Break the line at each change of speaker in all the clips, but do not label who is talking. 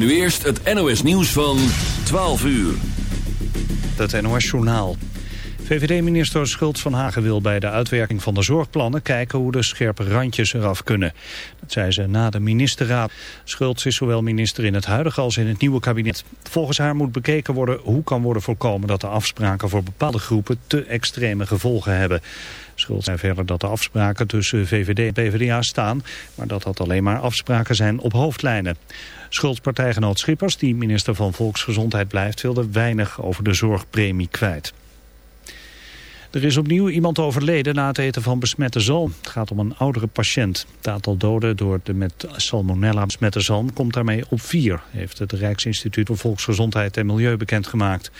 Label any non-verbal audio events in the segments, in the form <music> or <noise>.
Nu eerst het NOS nieuws van 12 uur.
Het NOS Journaal. VVD-minister Schultz van Hagen wil bij de uitwerking van de zorgplannen kijken hoe de scherpe randjes eraf kunnen. Dat zei ze na de ministerraad. Schultz is zowel minister in het huidige als in het nieuwe kabinet. Volgens haar moet bekeken worden hoe kan worden voorkomen dat de afspraken voor bepaalde groepen te extreme gevolgen hebben. Schultz zei verder dat de afspraken tussen VVD en PvdA staan, maar dat dat alleen maar afspraken zijn op hoofdlijnen. Schuldpartijgenoot Schippers, die minister van Volksgezondheid blijft, wilde weinig over de zorgpremie kwijt. Er is opnieuw iemand overleden na het eten van besmette zalm. Het gaat om een oudere patiënt. Het aantal doden door de met salmonella besmette zalm komt daarmee op vier, heeft het Rijksinstituut voor Volksgezondheid en Milieu bekendgemaakt.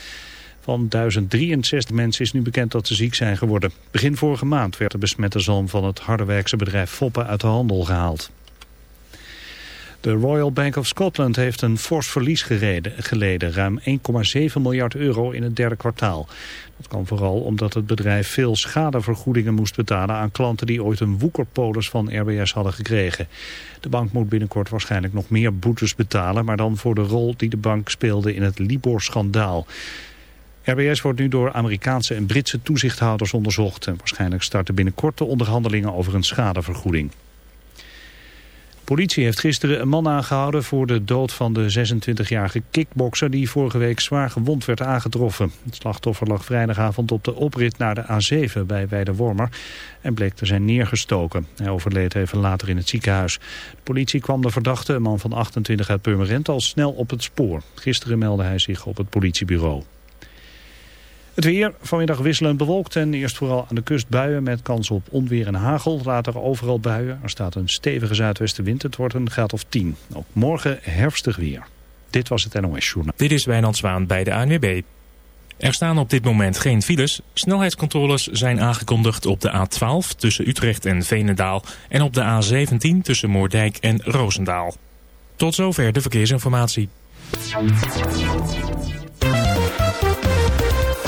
Van 1063 mensen is nu bekend dat ze ziek zijn geworden. Begin vorige maand werd de besmette zalm van het Harderwijkse bedrijf Foppen uit de handel gehaald. De Royal Bank of Scotland heeft een fors verlies gereden, geleden, ruim 1,7 miljard euro in het derde kwartaal. Dat kwam vooral omdat het bedrijf veel schadevergoedingen moest betalen aan klanten die ooit een woekerpolis van RBS hadden gekregen. De bank moet binnenkort waarschijnlijk nog meer boetes betalen, maar dan voor de rol die de bank speelde in het Libor-schandaal. RBS wordt nu door Amerikaanse en Britse toezichthouders onderzocht en waarschijnlijk starten binnenkort de onderhandelingen over een schadevergoeding. Politie heeft gisteren een man aangehouden voor de dood van de 26-jarige kickbokser die vorige week zwaar gewond werd aangetroffen. Het slachtoffer lag vrijdagavond op de oprit naar de A7 bij Weidewormer en bleek te zijn neergestoken. Hij overleed even later in het ziekenhuis. De politie kwam de verdachte, een man van 28 uit Purmerend, al snel op het spoor. Gisteren meldde hij zich op het politiebureau. Het weer vanmiddag wisselend bewolkt en eerst vooral aan de kust buien met kans op onweer en hagel. Later overal buien. Er staat een stevige zuidwestenwind. Het wordt een graad of 10. Ook morgen herfstig weer. Dit was het NOS Journaal.
Dit is Wijnand Zwaan bij de ANWB. Er staan op dit moment geen files. Snelheidscontroles zijn aangekondigd op de A12 tussen Utrecht en Veenendaal... en op de A17 tussen Moordijk en Roosendaal. Tot zover de verkeersinformatie.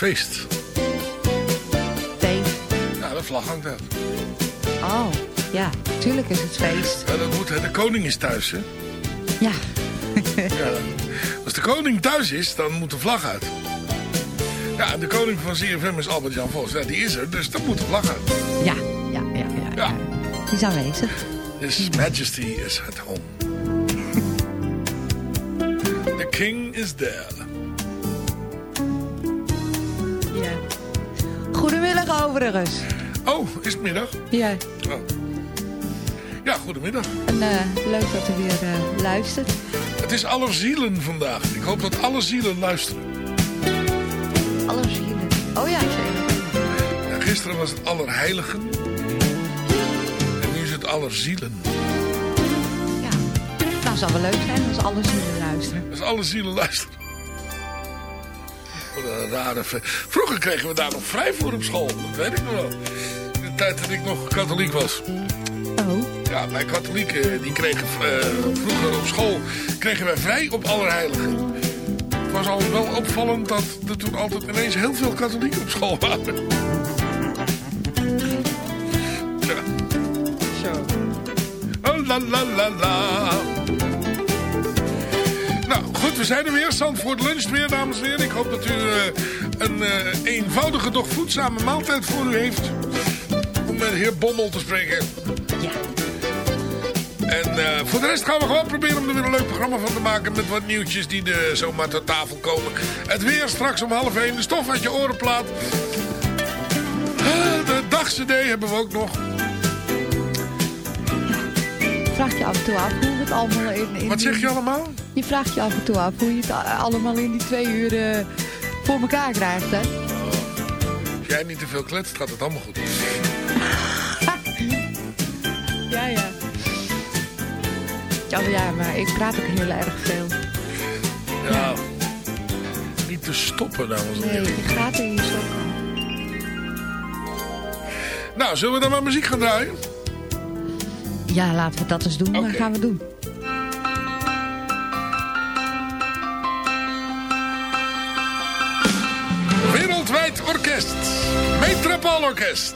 feest.
Feest.
Ja, de vlag hangt daar.
Oh, ja, tuurlijk is het feest.
Ja, dat moet, hè. De koning is thuis, hè.
Ja,
is de koning thuis is, dan moet de vlag uit. Ja, en de koning van CFM is Albert-Jan Vos. Ja, die is er, dus dan moet de vlag uit.
Ja, ja, ja, ja.
Ja.
Die is aanwezig.
His Majesty is at home. <laughs> The king is there.
Overigens.
Oh, is het middag?
Ja,
Oh. Ja, goedemiddag.
en eh, leuk dat u weer eh, luistert.
Het is Allerzielen vandaag. Ik hoop dat alle zielen luisteren.
Alle zielen. Oh ja, zeker.
Ja, gisteren was het Allerheiligen. En nu is het Allerzielen.
Ja. Nou, zou wel leuk zijn als alle zielen luisteren.
Dus alle zielen luisteren. Rare... Vroeger kregen we daar nog vrij voor op school. Dat weet ik nog wel. In de tijd dat ik nog katholiek was.
Oh.
Ja, wij katholieken die kregen eh, vroeger op school kregen wij vrij op Allerheiligen. Het was al wel opvallend dat er toen altijd ineens heel veel katholieken op school waren. Ja.
Zo.
Oh, la la la la. We zijn er weer. Zandvoort lunch weer, dames en heren. Ik hoop dat u eh, een eh, eenvoudige, doch voedzame maaltijd voor u heeft. Om met de heer Bommel te spreken.
Ja.
En eh, voor de rest gaan we gewoon proberen om er weer een leuk programma van te maken. Met wat nieuwtjes die er zomaar ter tafel komen. Het weer straks om half één. De stof uit je orenplaat. Ah, De dagcd hebben we ook nog.
Vraag je af en toe af hoe het allemaal in... in
Wat zeg je allemaal?
Je vraagt je af en toe af hoe je het allemaal in die twee uur voor elkaar krijgt, hè?
Als jij niet te veel kletst, gaat het allemaal goed. <laughs>
Ja, ja. Oh ja, maar ik praat ook heel erg veel.
Ja. Niet te stoppen, dames en
Nee,
heren.
je gaat er hier zo.
Nou, zullen we dan maar muziek gaan draaien?
Ja, laten we dat eens doen.
Oké.
Dat gaan we doen.
Orkest. Metropoolorkest.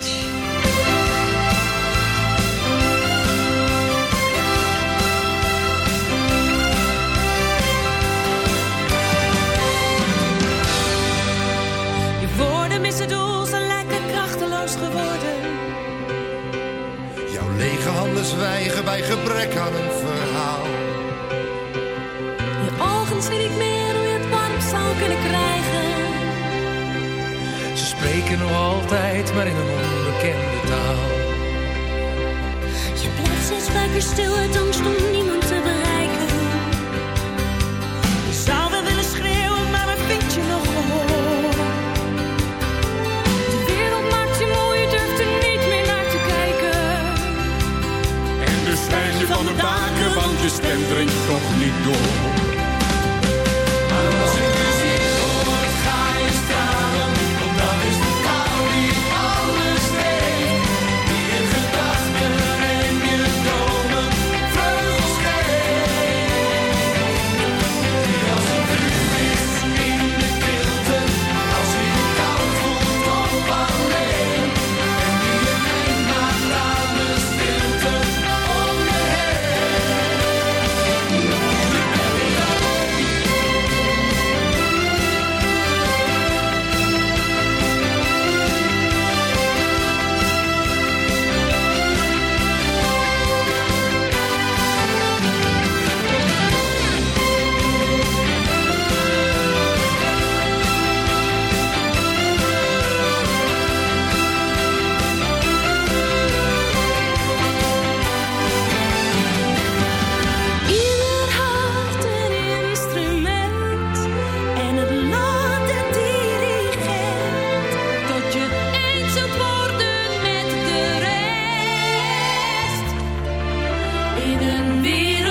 Je woorden missen doel, zijn lekker krachteloos geworden.
Jouw lege handen zwijgen bij gebrek aan een verhaal.
Je ogen zien niet meer hoe je het warm zou kunnen krijgen.
Spreken nog altijd, maar in een onbekende taal.
Je blijft steeds vaker stil uit angst om niemand
be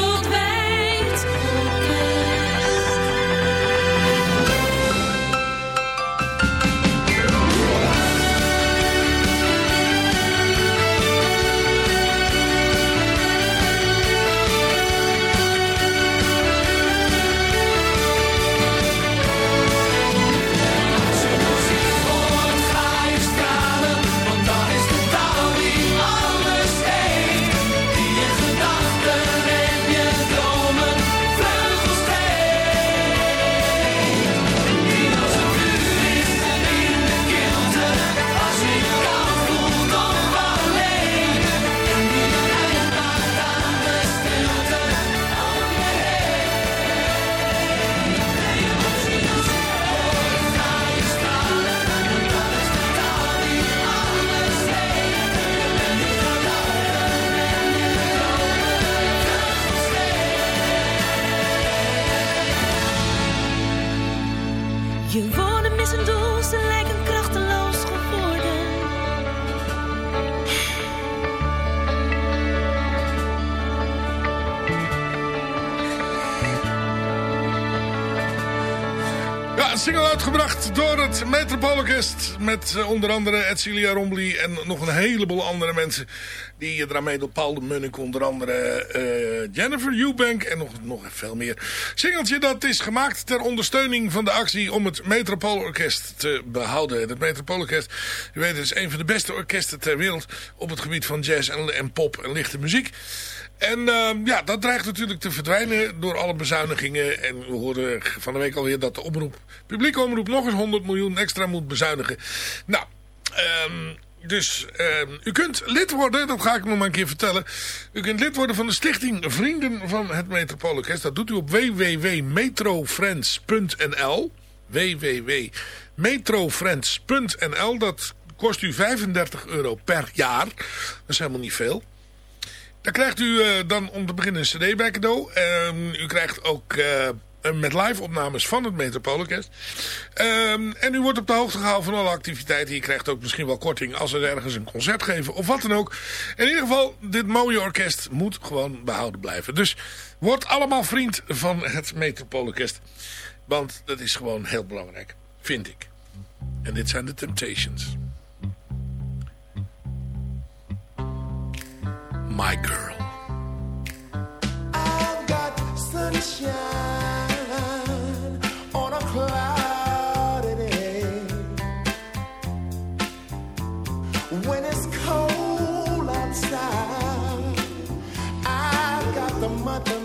het Metropoolorkest. Met eh, onder andere Edcilia Rombly en nog een heleboel andere mensen. Die eraan meedoen. Paul de Munnik onder andere. eh, Jennifer Eubank en nog, nog veel meer. Singeltje dat is gemaakt ter ondersteuning van de actie om het Metropoolorkest te behouden. Het Metropoolorkest, u weet, het is een van de beste orkesten ter wereld. Op het gebied van jazz en, en pop en lichte muziek. En ehm, ja, dat dreigt natuurlijk te verdwijnen door alle bezuinigingen. En we horen van de week alweer dat de omroep, publieke omroep nog eens 100 miljoen extra moet bezuinigen. Nou, ehm, dus ehm, u kunt lid worden, dat ga ik nog maar een keer vertellen. U kunt lid worden van de stichting Vrienden van het Metropoolorkest. Dat doet u op www.metrofriends.nl www.metrofriends.nl Dat kost u 35 euro per jaar. Dat is helemaal niet veel. Daar krijgt u uh, dan om te beginnen een cd bij cadeau. Uh, u krijgt ook uh, met live opnames van het Metropoolorkest. Um, en u wordt op de hoogte gehouden van alle activiteiten. Je krijgt ook misschien wel korting als we ergens een concert geven of wat dan ook. In ieder geval, dit mooie orkest moet gewoon behouden blijven. Dus word allemaal vriend van het Metropoolorkest. Want dat is gewoon heel belangrijk, vind ik. En dit zijn de Temptations. My Girl.
I've got sunshine on a cloudy day. When it's cold outside, I've got the month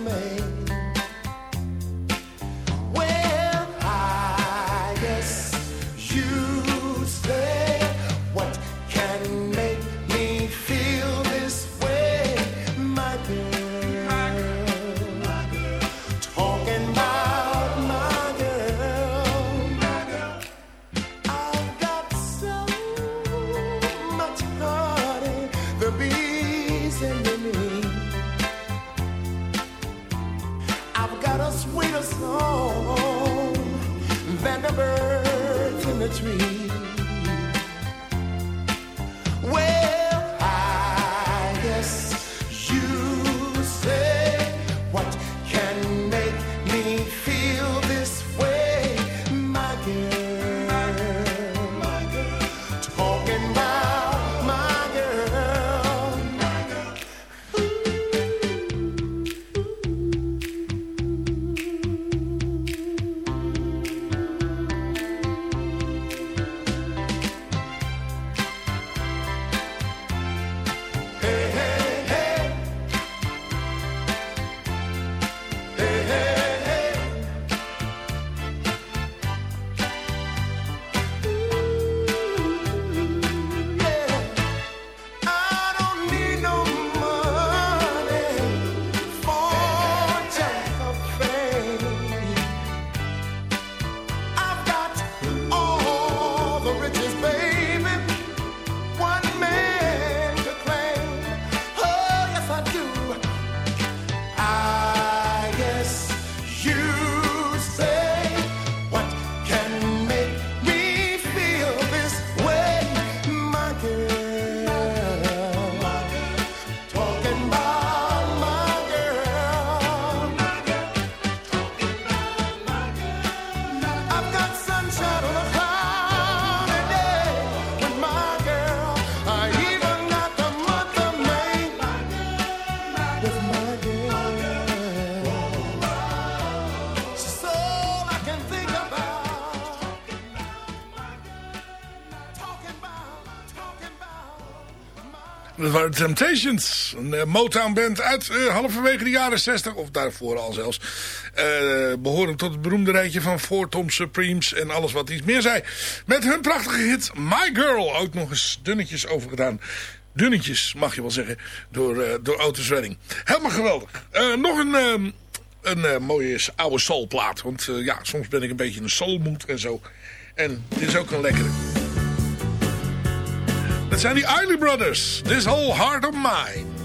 Dat waren Temptations. Een eh, Motown band uit eh, halverwege de jaren 60. Of daarvoor al zelfs. eh behorend tot het beroemde rijtje van Four Tom Supremes. En alles wat iets meer zei. Met hun prachtige hit My Girl. Ook nog eens dunnetjes overgedaan. Dunnetjes mag je wel zeggen. Door, door Otis Redding. Helemaal geweldig. Nog een... ehm, een mooie oude soulplaat. Want ja, soms ben ik een beetje in een soulmoed en zo. En dit is ook een lekkere. Dat zijn die Eiley Brothers. This whole heart of mine.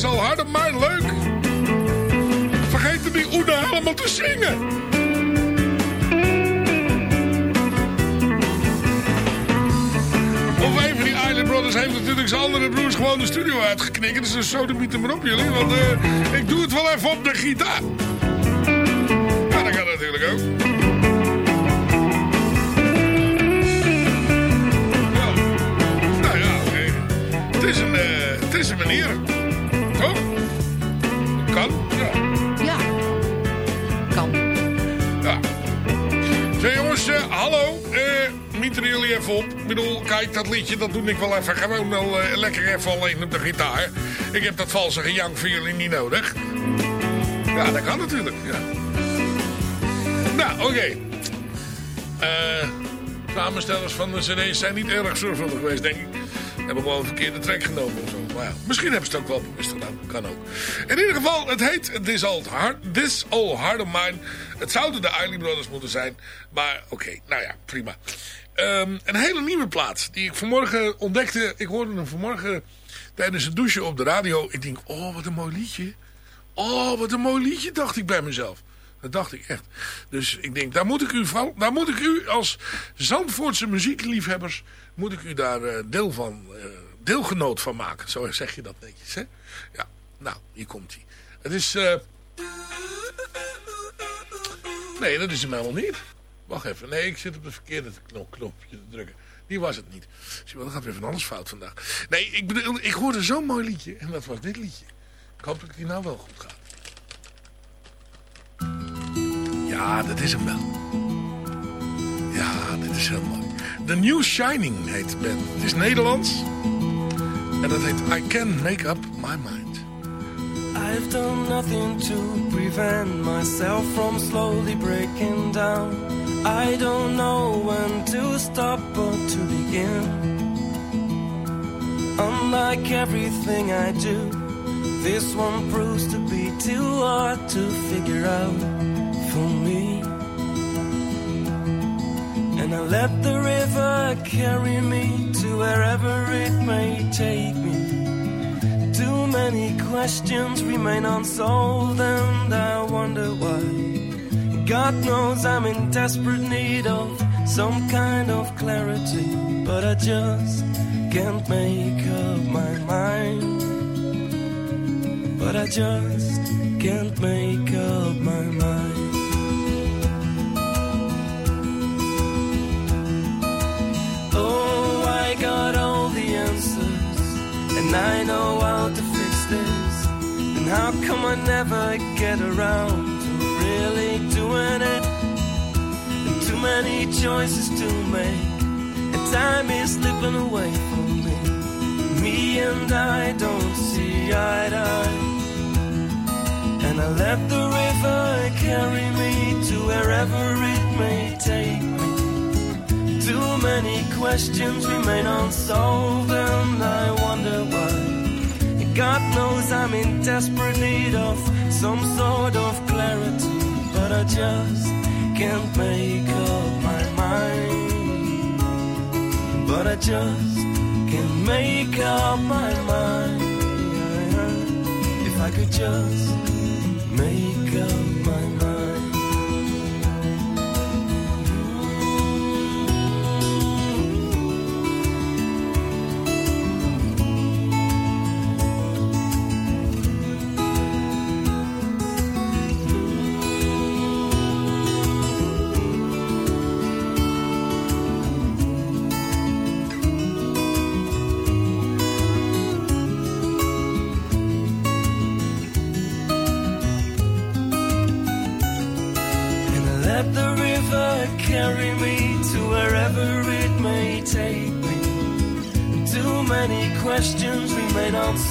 Is al hard op mij, leuk. Vergeet die Oena helemaal te zingen. Of een van die Island Brothers heeft natuurlijk zijn andere broers gewoon de studio uitgeknikkerd. Dus zo de er maar op jullie, want eh, ik doe het wel even op de gitaar. Bedoel, kijk, dat liedje, dat doe ik wel even. Gewoon wel eh, lekker even alleen op de gitaar. Ik heb dat valse gejank voor jullie niet nodig. Ja, dat kan natuurlijk, ja. Nou, oké. Eh, samenstellers van de cd's zijn niet erg zorgvuldig geweest, denk ik. Hebben gewoon een verkeerde track genomen of zo. Maar ja, misschien hebben ze het ook wel bewust gedaan. Kan ook. In ieder geval, het heet This All Hard, This All Hard of Mine. Het zouden de Isley Brothers moeten zijn. Maar oké, nou ja, prima. Ehm, een hele nieuwe plaat die ik vanmorgen ontdekte. Ik hoorde hem vanmorgen tijdens het douchen op de radio. Ik denk, oh wat een mooi liedje. Oh wat een mooi liedje, dacht ik bij mezelf. Dat dacht ik echt. Dus ik denk, daar moet ik u, daar moet ik u als Zandvoortse muziekliefhebbers... moet ik u daar eh, deel van, eh, deelgenoot van maken. Zo zeg je dat netjes, hè? Ja, nou, hier komt hij. Het is... eh, Nee, dat is hem helemaal niet. Wacht even. Nee, ik zit op de verkeerde knop, knopje te drukken. Die was het niet. Zie je dan gaat weer van alles fout vandaag. Nee, ik, bedoel, ik hoorde zo'n mooi liedje. En dat was dit liedje. Ik hoop dat die nou wel goed gaat. Ja, dat is hem wel. Ja, dit is heel mooi. The New Shining heet band. Het is Nederlands. En dat heet I Can Make Up My Mind.
I've done nothing to prevent myself from slowly breaking down. I don't know when to stop or to begin. Unlike everything I do, this one proves to be too hard to figure out for me. And I let the river carry me to wherever it may take me. Too many questions remain unsolved, and I wonder why. God knows I'm in desperate need of some kind of clarity, but I just can't make up my mind. But I just can't make up my mind. Oh, I got all the answers, and I know how to fix this. And how come I never get around to really doing it? And too many choices to make, and time is slipping away from me. Me and I don't see eye to eye. And I let the river carry me to wherever it may take me. Too many questions remain unsolved, and I wonder why. God knows I'm in desperate need of some sort of clarity, but I just can't make up my mind. But I just can't make up my mind. If I could just make up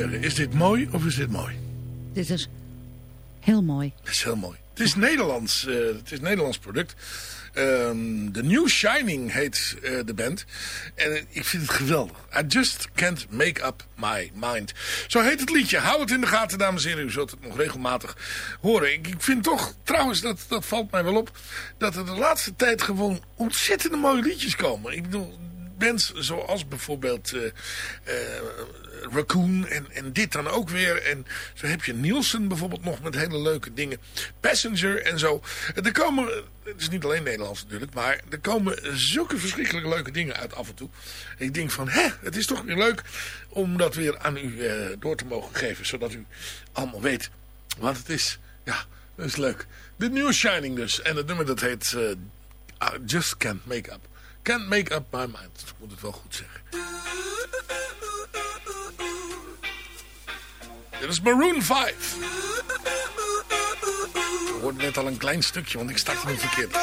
zeggen. Is dit mooi of is dit mooi?
Dit is heel mooi.
Het is heel mooi. Het is Nederlands. eh, het is Nederlands product. Ehm The New Shining heet eh, de band. En ik vind het geweldig. I just can't make up my mind. Zo heet het liedje. Hou het in de gaten, dames en heren. U zult het nog regelmatig horen. Ik, ik vind toch, trouwens, dat, dat valt mij wel op... dat er de laatste tijd gewoon ontzettende mooie liedjes komen. Ik bedoel, bands zoals bijvoorbeeld eh, Raccoon en, en dit dan ook weer. En zo heb je Nielsen bijvoorbeeld nog met hele leuke dingen. Passenger en zo. Er komen, het is niet alleen Nederlands natuurlijk, maar er komen zulke verschrikkelijk leuke dingen uit af en toe. Ik denk van, hè, het is toch weer leuk om dat weer aan u eh, door te mogen geven. Zodat u allemaal weet wat het is. Ja, dat is leuk. De New Shining dus. En het nummer dat heet eh, I Just Can't Make Up. Can't make up my mind. Ik moet het wel goed zeggen. Dit is Maroon 5. We hoorden net al een klein stukje, want ik startte hem verkeerd.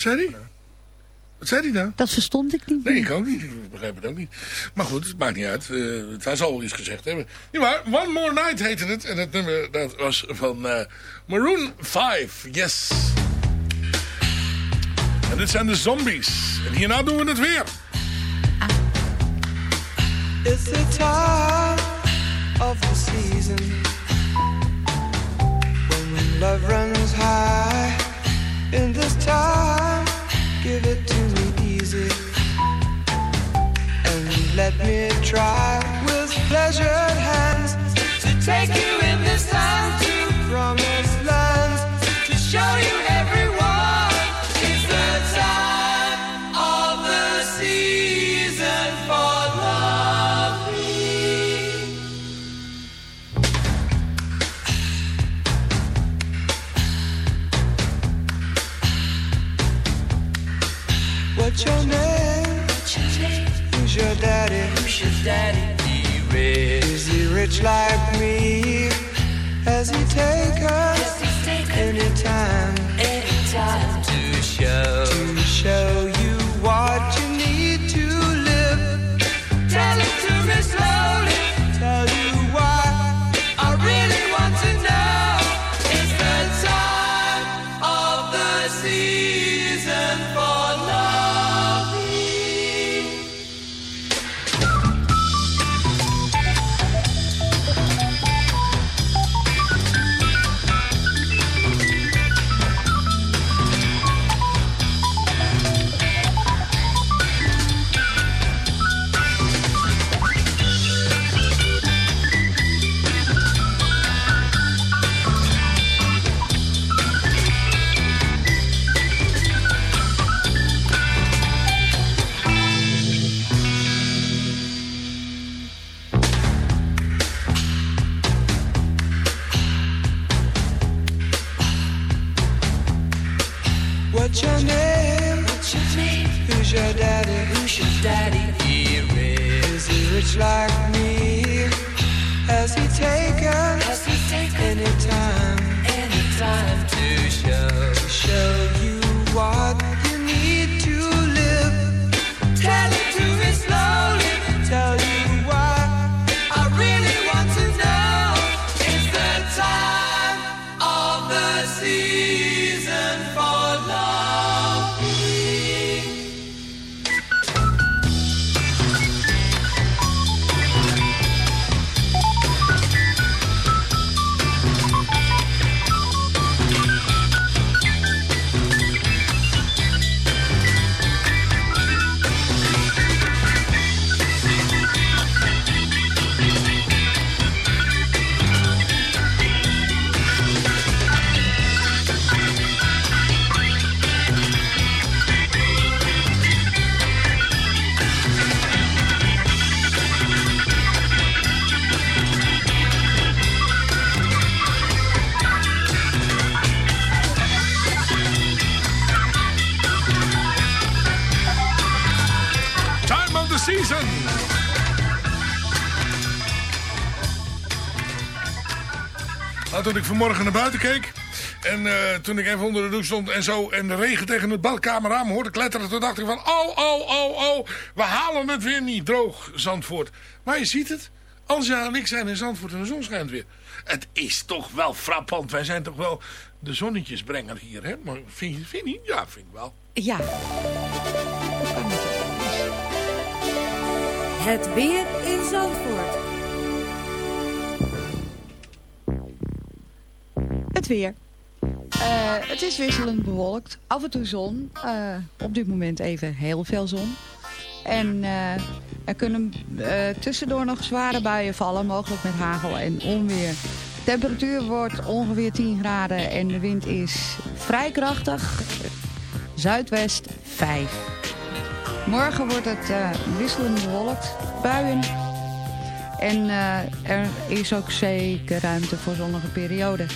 Zei hij?
Wat zei hij nou?
Dat verstond ik niet.
Nee, ik ook niet. Ik begrijp het ook niet. Maar goed, het maakt niet uit. Uh, hij zal wel iets gezegd hebben. Ja, maar One More Night heette het. En het nummer dat was van uh, Maroon 5. Yes. En dit zijn de zombies. En hierna doen we het weer.
It's the time of the season When love runs high In this time. Give it to me easy. And let me try With pleasured hands To take you in this time daddy? He rich. Is he rich like me? Has he take anytime? Anytime to show to show
Nou, toen ik vanmorgen naar buiten keek... en eh, toen ik even onder de douche stond en zo... en de regen tegen het badkamerraam hoorde kletteren... toen dacht ik van... oh, oh, oh, oh... we halen het weer niet droog, Zandvoort. Maar je ziet het... Anja en ik zijn in Zandvoort en de zon schijnt weer. Het is toch wel frappant. Wij zijn toch wel de zonnetjesbrenger hier, hè? Maar vind je, vind je niet? Ja, vind ik wel.
Ja.
Het weer in Zandvoort.
Het weer. Eh, het is wisselend bewolkt. Af en toe zon. Eh, op dit moment even heel veel zon. En eh, er kunnen tussendoor nog zware buien vallen. Mogelijk met hagel en onweer. Temperatuur wordt ongeveer 10 graden. En de wind is vrij krachtig. Zuidwest 5. Morgen wordt het wisselend bewolkt. Buien. En er is ook zeker ruimte voor zonnige perioden.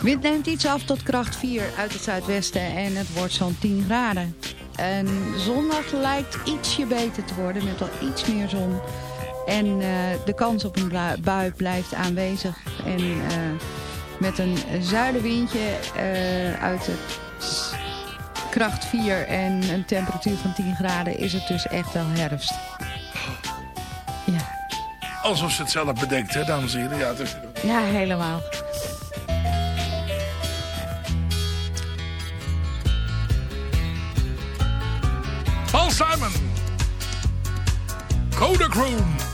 Wind neemt iets af tot kracht 4 uit het zuidwesten en het wordt zo'n 10 graden. En zondag lijkt ietsje beter te worden met wel iets meer zon. En eh, de kans op een bui blijft aanwezig. En eh, met een zuidenwindje eh, uit het kracht 4 en een temperatuur van 10 graden is het dus echt wel herfst. Ja,
Alsof ze het zelf bedenkt, hè, dames en heren. Ja, is...
ja helemaal.
Simon. Kodachrome.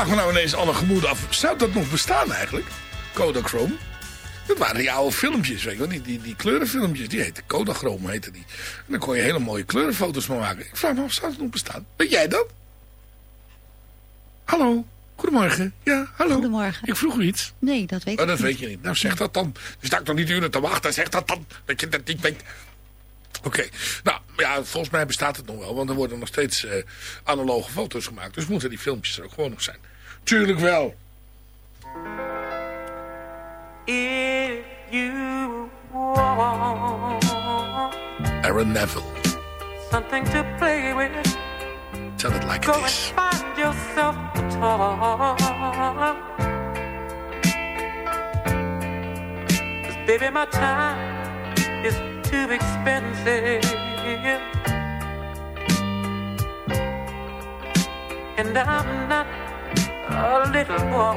Vraag me nou ineens alle gemoeden af. Zou dat nog bestaan eigenlijk? Kodachrome? Dat waren die oude filmpjes, weet je wel. Die, die, die kleurenfilmpjes, die heette Kodachrome, heette die. En dan kon je hele mooie kleurenfoto's van maken. Ik vraag me af, zou het nog bestaan? Weet jij dat? Hallo, goedemorgen. Ja, hallo.
Goedemorgen.
Ik vroeg u iets.
Nee, dat weet
Oh,
ik
dat
niet.
weet je niet. Nou, zeg dat dan. Dus sta ik toch niet uren te wachten. Zeg dat dan. Dat je dat niet weet. Oké. Nou, ja, volgens mij bestaat het nog wel. Want er worden nog steeds eh, analoge foto's gemaakt. Dus moeten die filmpjes er ook gewoon nog zijn. Tuurlijk wel.
If you want
Aaron Neville.
something to play with,
Tell it like
go
it
and find yourself a toy. Cause baby, my time is too expensive. And I'm not a little boy.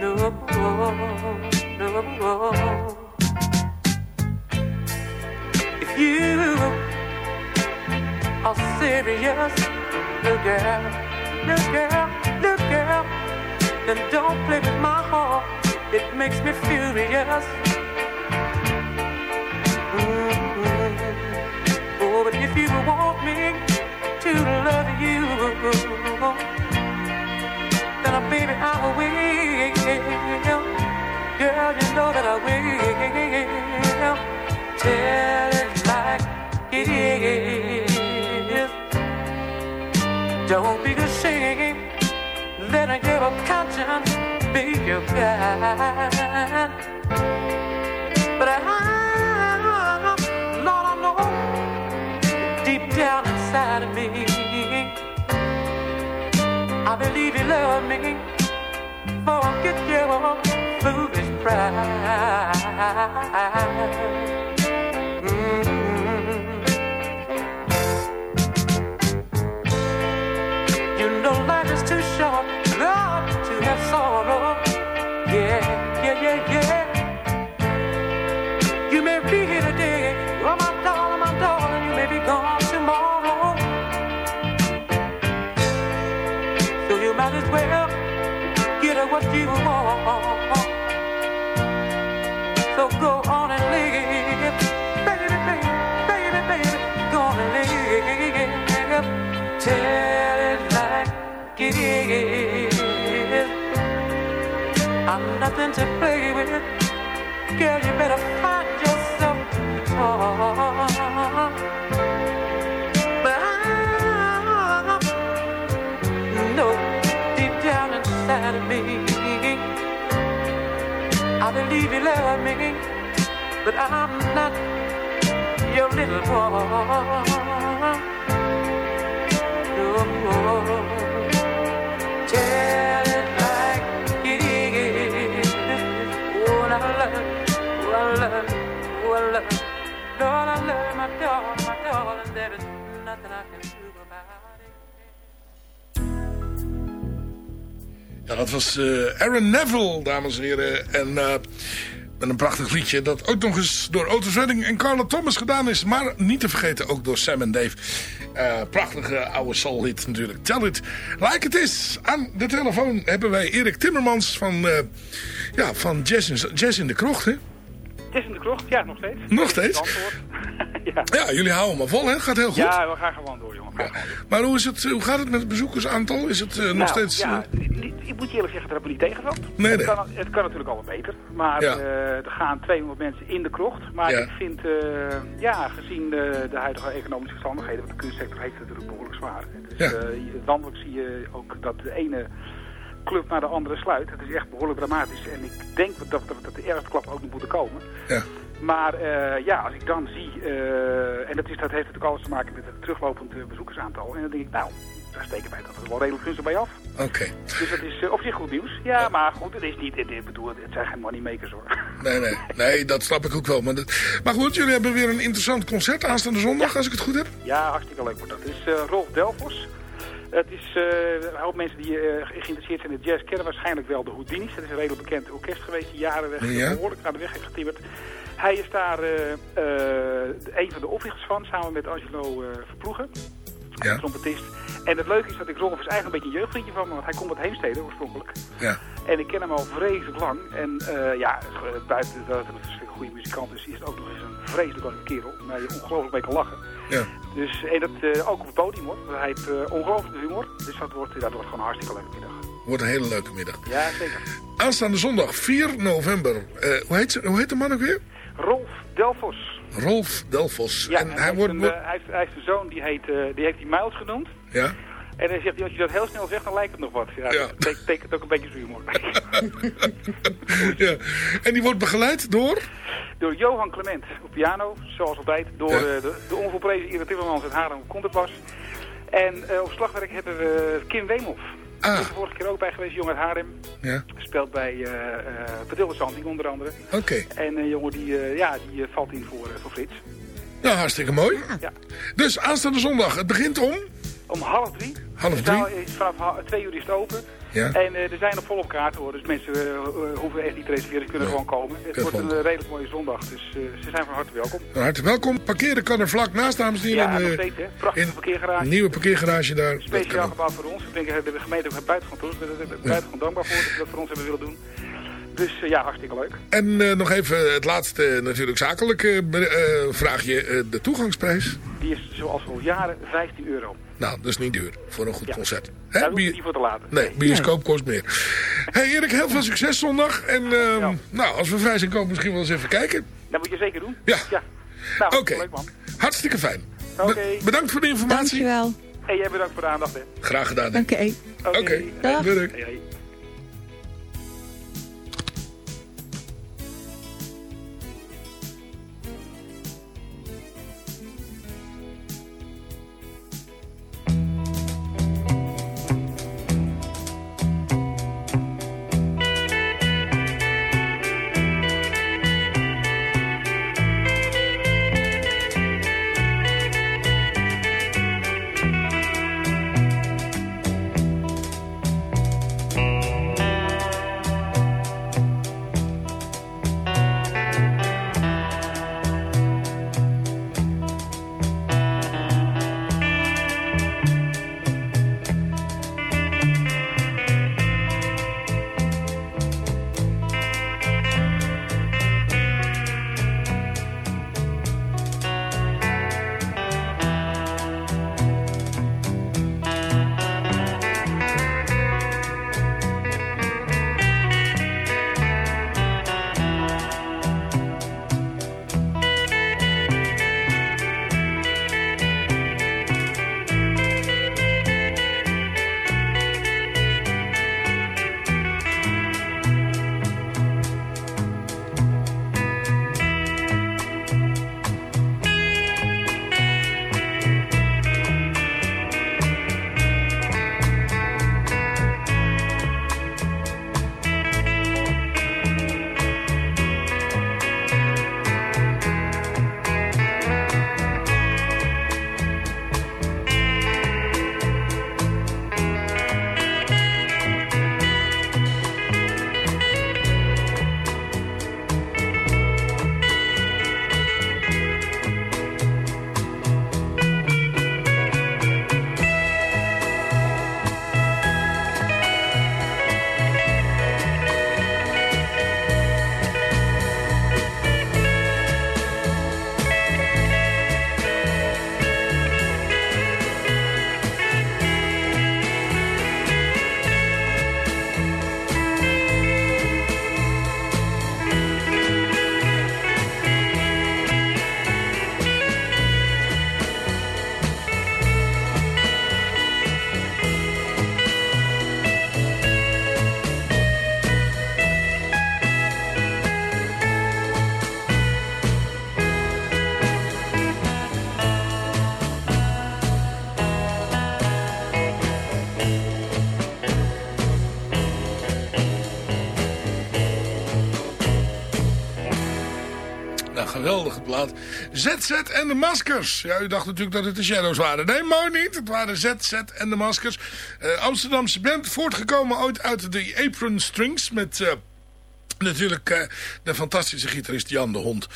No, no. If you are serious, look girl, look girl, look girl, then don't play with my heart. It makes me furious. Mm-hmm. Oh, to love you, then baby I will. Girl, you know that I will. Tell it like it is. Don't be ashamed. Let I give up conscience be your guide. But I, Lord, I know deep down inside of me, I believe you love me. Forget your foolish pride. Mm. You know life is too short, love, to have sorrow. Yeah, yeah, yeah, yeah. You may be here today, oh my darling, as well get what you want. So go on and live, baby, baby, baby, baby, go on and. Tell it like it is. I'm nothing to play with. Girl, you better I believe you love me, but I'm not your little boy. No, tell it like it is. Oh, I love, oh, I love, oh, I love. Lord, I love my darling, my darling. There is nothing I can
Ja, dat was eh, Aaron Neville, dames en heren. En eh, met een prachtig liedje dat ook nog eens door Otis Redding en Carla Thomas gedaan is. Maar niet te vergeten ook door Sam en Dave. Eh, prachtige oude soul hit natuurlijk. Tell it like it is. Aan de telefoon hebben wij Erik Timmermans van, ja, van Jazz, in, Jazz in de Krocht. Hè?
Jess in de krocht, ja, nog steeds.
Nog steeds? <laughs>
Ja.
Ja, jullie houden maar vol hè? Gaat heel goed.
ja, we gaan gewoon door, jongen.
Maar hoe, is het, hoe gaat het met het bezoekersaantal? Is het eh, nog
Nou,
steeds...
Ja,
eh,
niet- ik moet je eerlijk zeggen, dat heb ik niet tegenveld.
Nee,
het, kan, het kan natuurlijk al beter. Maar
Ja.
eh, er gaan 200 mensen in de krocht. Maar
Ja.
ik vind, ja, gezien de, de huidige economische omstandigheden... want de kunstsector heeft het natuurlijk behoorlijk zwaar. Dus landelijk zie je ook dat de ene club naar de andere sluit. Het is echt behoorlijk dramatisch. En ik denk dat, dat, dat de ergste klap ook nog moeten komen.
Ja.
Maar eh, ja, als ik dan zie, eh, en dat, is, dat heeft natuurlijk alles te maken met het teruglopend eh, bezoekersaantal. En dan denk ik, nou, daar steken wij dat wel redelijk gunstig bij af.
Oké.
Dus dat is op zich goed nieuws. Ja, maar goed, het is niet, het, ik bedoel, het zijn geen moneymakers hoor. <laughs>
Nee, nee, nee, dat snap ik ook wel. Maar, dat- maar goed, jullie hebben weer een interessant concert aanstaande zondag, als ik het goed heb.
Ja, hartstikke leuk wordt dat. Het is Rolf Delfos. Het is, een hoop mensen die geïnteresseerd zijn in jazz kennen waarschijnlijk wel de Houdinis. Dat is een redelijk bekend orkest geweest die jaren weg,
Ja.
behoorlijk naar de weg heeft getimmerd. Hij is daar eh, eh, een van de oprichters van, samen met Angelo eh, Verploegen.
Ja.
trompetist. En het leuke is dat ik Rolf is eigenlijk een beetje een jeugdvriendje van me, want hij komt uit Heemstede oorspronkelijk.
Ja.
En ik ken hem al vreselijk lang. En ja, buiten dat het een verschrikkelijk goede muzikant is, is het ook nog eens een vreselijk leuke kerel. Waar je ongelooflijk mee kan lachen.
Ja.
Dus, en dat ook op het podium hoor. Hij heeft uh, ongelooflijke humor. Dus dat wordt, dat wordt gewoon een hartstikke leuke middag.
Wordt een hele leuke middag.
Ja, zeker.
Aanstaande zondag, 4 november. Hoe, heet, hoe heet de man ook weer?
Rolf Delfos.
Rolf Delfos.
Ja,
en
en
hij
heeft
wordt...
een, eh, hij, heeft, hij heeft een zoon, die, heet, eh, die heeft hij Miles genoemd.
ja?
En hij zegt, als je dat heel snel zegt, dan lijkt het nog wat. Ja,
Ja.
Dat betekent- ook een beetje humor. <laughs> <laughs>
ja. En die wordt begeleid door...
Door Johan Clement op piano, zoals altijd. Door
Ja.
eh, de, de onvolprezen Ira Timmermans uit Haarlem contrabas. En op slagwerk hebben we Kim Weemhoff.
Ah.
Er vorige keer ook bij geweest, jong uit Haarlem.
Ja,
Speelt bij uh, Zanding onder andere.
oké.
En een jongen die, eh, ja, die valt in voor, voor Frits.
Nou, hartstikke mooi.
Ja.
Dus aanstaande zondag, het begint om...
Om half drie.
Half
De zaal is vanaf twee uur is het open.
Ja.
En eh, er zijn nog volop kaarten hoor. Dus mensen eh, eh, hoeven echt niet te reserveren. Ze kunnen
Nee.
gewoon komen. Het wordt een redelijk mooie zondag. Dus ze zijn van harte welkom.
Van harte welkom. Parkeren kan er vlak naast, dames en heren.
Ja,
in
nog steeds hè. Prachtige parkeergarage.
nieuwe parkeergarage daar.
Speciaal
ook.
gebouwd voor ons. Ik denk dat de gemeente ook buitengewoon er buitengewoon dankbaar voor dat ze dat voor ons hebben willen doen. Dus ja, hartstikke leuk.
En nog even het laatste natuurlijk zakelijke vraagje. de toegangsprijs.
Die is zoals al jaren 15 euro.
Nou, dat is niet duur voor een goed concert. Hè?
Daar niet voor te laten.
Nee, bioscoop kost meer. hey Erik, heel veel succes zondag. En ehm, nou, als we vrij zijn komen, misschien wel eens even kijken.
Dat moet je zeker doen.
Ja.
ja. Nou,
Oké.
leuk man.
Hartstikke fijn.
Oké.
Bedankt voor de informatie.
Dankjewel.
En jij bedankt voor de aandacht, hè.
Graag gedaan.
Oké.
Oké.
Dag.
Hey,
geweldige. ZZ en de Maskers. Ja, u dacht natuurlijk dat het de Shadows waren. Nee, mooi niet. Het waren ZZ en de Maskers. Eh, Amsterdamse band, voortgekomen ooit uit de Apron Strings met... eh, Natuurlijk eh, de fantastische gitarist Jan de Hond.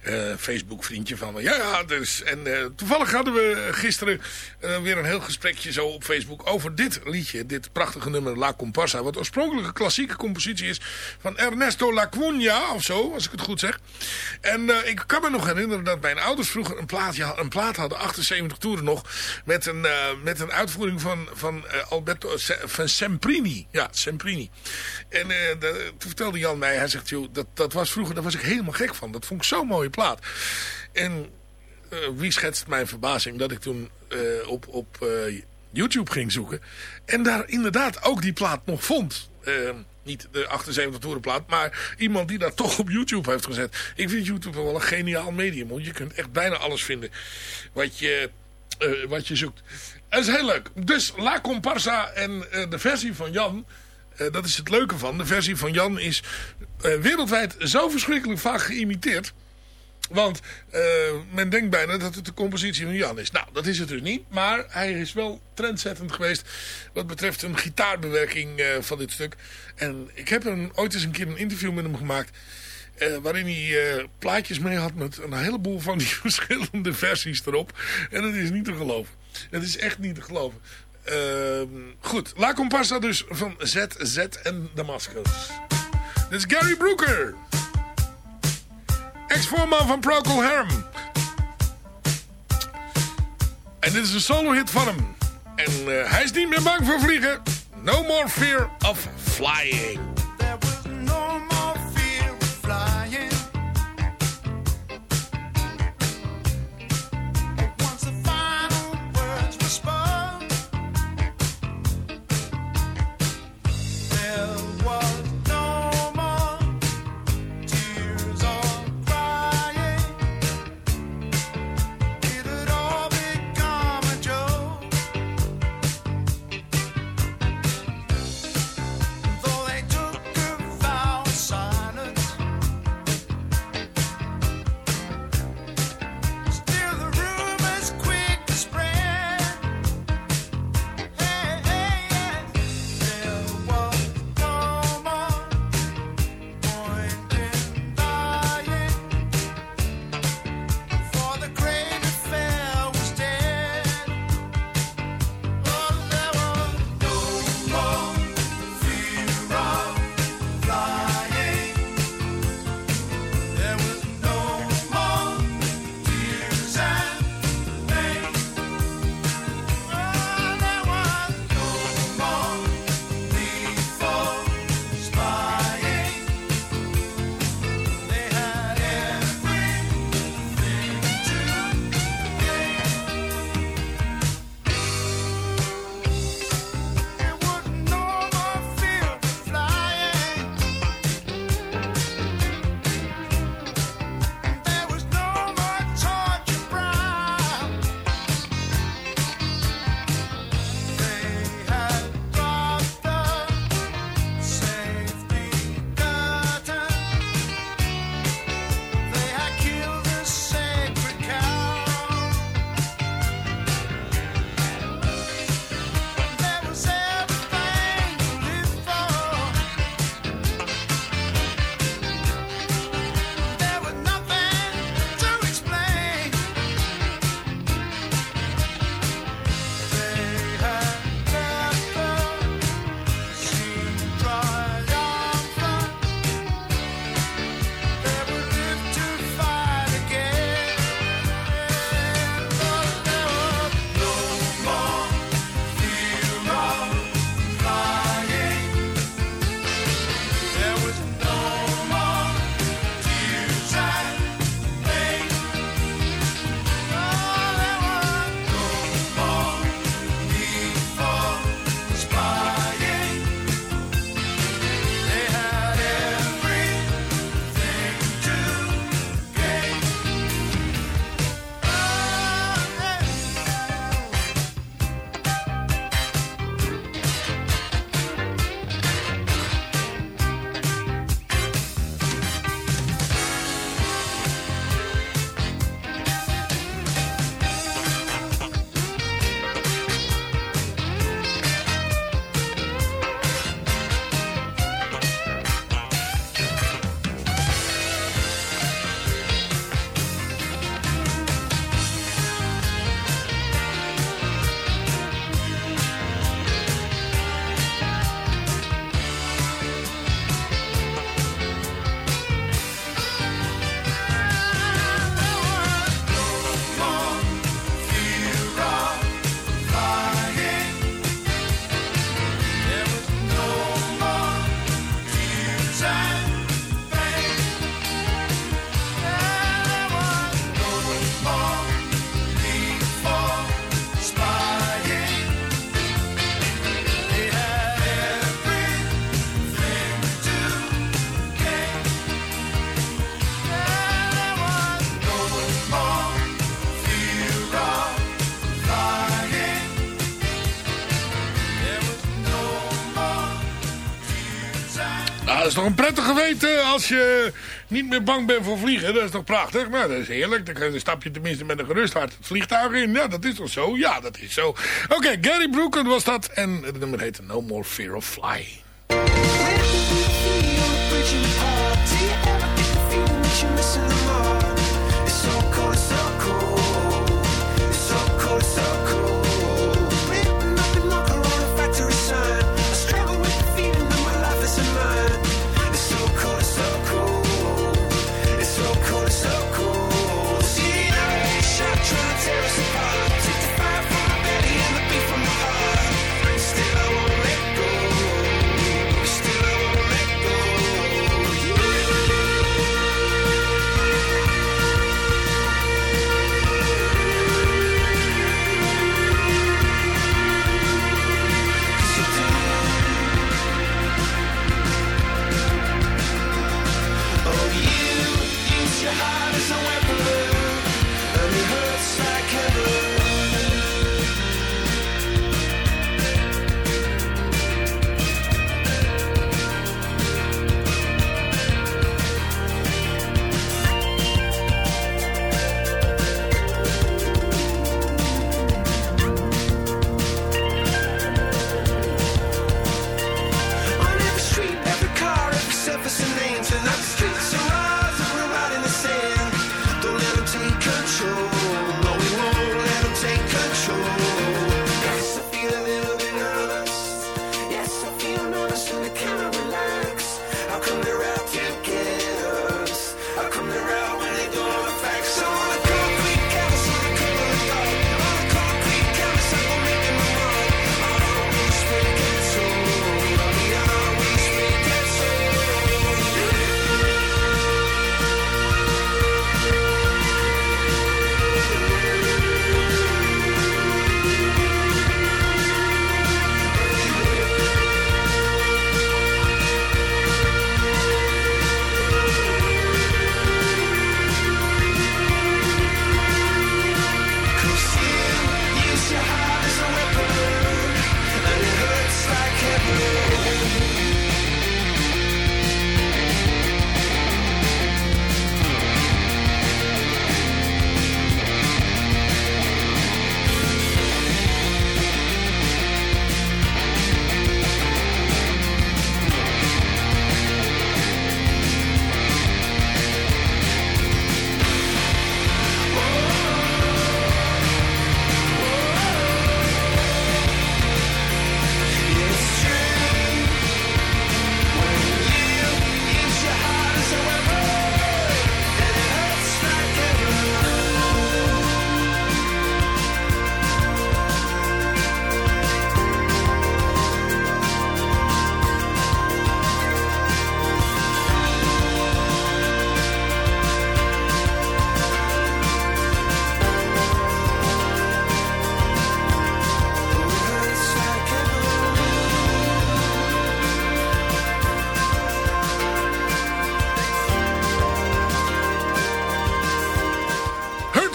eh Facebook vriendje van me. Ja, ja, dus. En eh, toevallig hadden we gisteren weer een heel gesprekje zo op Facebook over dit liedje. Dit prachtige nummer La Comparsa. Wat oorspronkelijk een klassieke compositie is van Ernesto Lacuna of zo, als ik het goed zeg. En ik kan me nog herinneren dat mijn ouders vroeger een, plaatje, een plaat hadden, 78 toeren nog, met een, met een uitvoering van, van Alberto van Semprini. Ja, Semprini. En toen vertelde Jan mij, hij zegt, joh, dat, dat was vroeger, daar was ik helemaal gek van. Dat vond ik zo'n mooie plaat. En eh, wie schetst mijn verbazing dat ik toen eh, op, op eh, YouTube ging zoeken. En daar inderdaad ook die plaat nog vond. Eh, niet de 78 toeren plaat, maar iemand die dat toch op YouTube heeft gezet. Ik vind YouTube wel een geniaal medium. Want je kunt echt bijna alles vinden wat je, wat je zoekt. Dat is heel leuk. Dus La Comparsa en de versie van Jan... Eh, dat is het leuke van. De versie van Jan is eh, wereldwijd zo verschrikkelijk vaak geïmiteerd. Want eh, men denkt bijna dat het de compositie van Jan is. Nou, dat is het dus niet. Maar hij is wel trendzettend geweest wat betreft een gitaarbewerking van dit stuk. En ik heb een, ooit eens een keer een interview met hem gemaakt. waarin hij plaatjes mee had met een heleboel van die <laughs> verschillende versies erop. En dat is niet te geloven. Het is echt niet te geloven. Ehm, goed, La Compassa dus van ZZ en Damascus. Dit is Gary Brooker. Ex-voorman van Procol Harum. En dit is een solo hit van hem. En eh, hij is niet meer bang voor vliegen. No more fear of flying.
No more fear dat is toch een prettig geweten als je niet meer bang bent voor vliegen. Dat is toch prachtig? Nou, dat is heerlijk. Dan stap je tenminste met een gerust hart het vliegtuig in. Ja, dat is toch zo? Ja, dat is zo. Oké, Gary Brooker was dat. En het nummer heette No More Fear of Fly.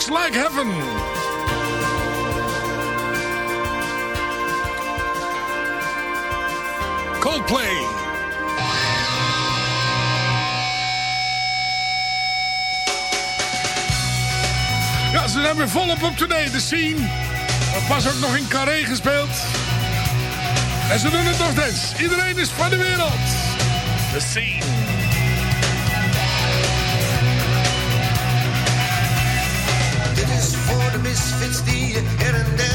Like Heaven.
Coldplay. Ja, ze zijn weer volop op tournee. De scene. Dat was ook nog in Carré gespeeld. En ze doen het nog steeds. Iedereen is van de wereld. The scene.
Misfits die je her